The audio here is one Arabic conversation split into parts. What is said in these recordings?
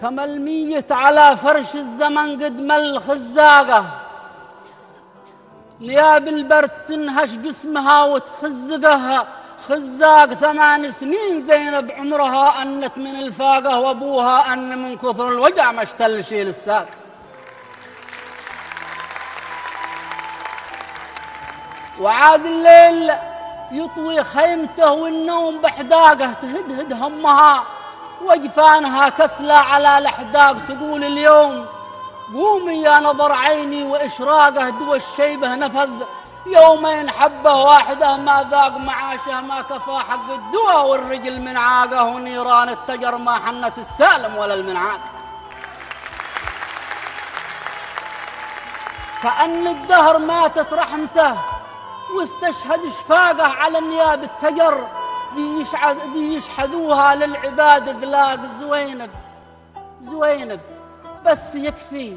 كما الميت على فرش الزمن قد مل خزاقه. نياب البرد تنهش جسمها وتخزقها. خزاق ثمان سنين زينب عمرها أنت من الفاقة وأبوها أن من كثر الوجع ما اشتل شيل الساق. وعاد الليل يطوي خيمته والنوم بحداقه تهدهد همها. وجفانها كسلى على الأحداق تقول اليوم قومي يا نظر عيني وإشراقه دو الشيبة نفذ يومين حبة واحدة ما ذاق معاشه ما كفى حق الدواء والرجل من عاقه ونيران التجر ما حنت السالم ولا المنعاق. كأن الدهر ماتت رحمته واستشهد شفاقه على نياب التجر دي يشحذوها للعباد ذلاق. زوينب زوينب بس يكفي.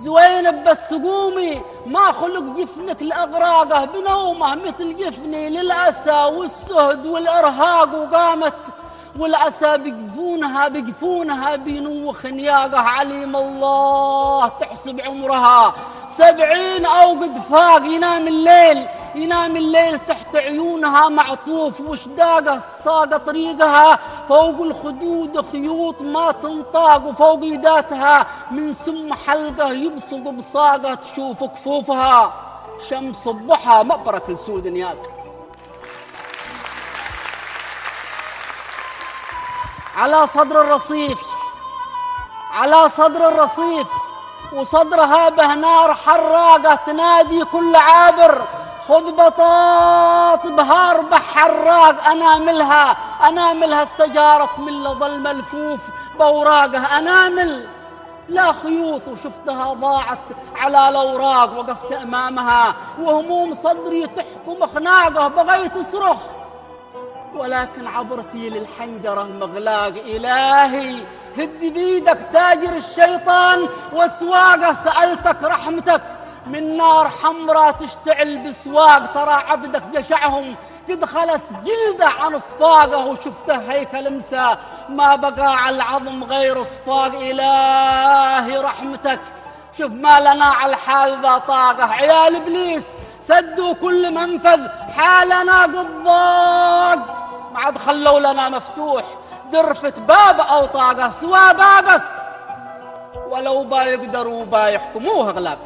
زوينب بس قومي ما خلق جفنك لأغراقه. بنومه مثل جفني للأسى والسهد والإرهاق وقامت والعسى بيقفونها بيقفونها بينوخ نياقه. عليم الله تحسب عمرها. سبعين أو قد فاق ينام الليل. ينام الليل تحت عيونها معطوف. وشداقه صاق طريقها. فوق الخدود خيوط ما تنطاق وفوق يداتها من سم حلقة يبصق بصاقة تشوف كفوفها. شمس الضحى مبرك لسود نياق على صدر الرصيف على صدر الرصيف وصدرها بهنار حراقة تنادي كل عابر. خذ بطاط بهار بحراق أناملها أناملها استجارت من لظل ملفوف بوراقه أنامل. لا خيوط وشفتها ضاعت على الأوراق وقفت أمامها وهموم صدري تحكم خناقه بغيت أصرخ. ولكن عبرتي للحنجرة مغلاق إلهي هد بيدك تاجر الشيطان واسواقه سألتك رحمتك. من نار حمراء تشتعل بسواق ترى عبدك جشعهم قد خلص جلده عن صفاقه وشفته هيكل مسا ما بقى على العظم غير صفاق إلهي رحمتك. شوف ما لنا على الحال ذا طاقة. عيال إبليس سدوا كل منفذ حالنا قد ضاق. ما عاد خلوا لنا مفتوح. درفة باب أو طاقة سوى بابك. ولو با يقدروا با يحكموه أغلاق.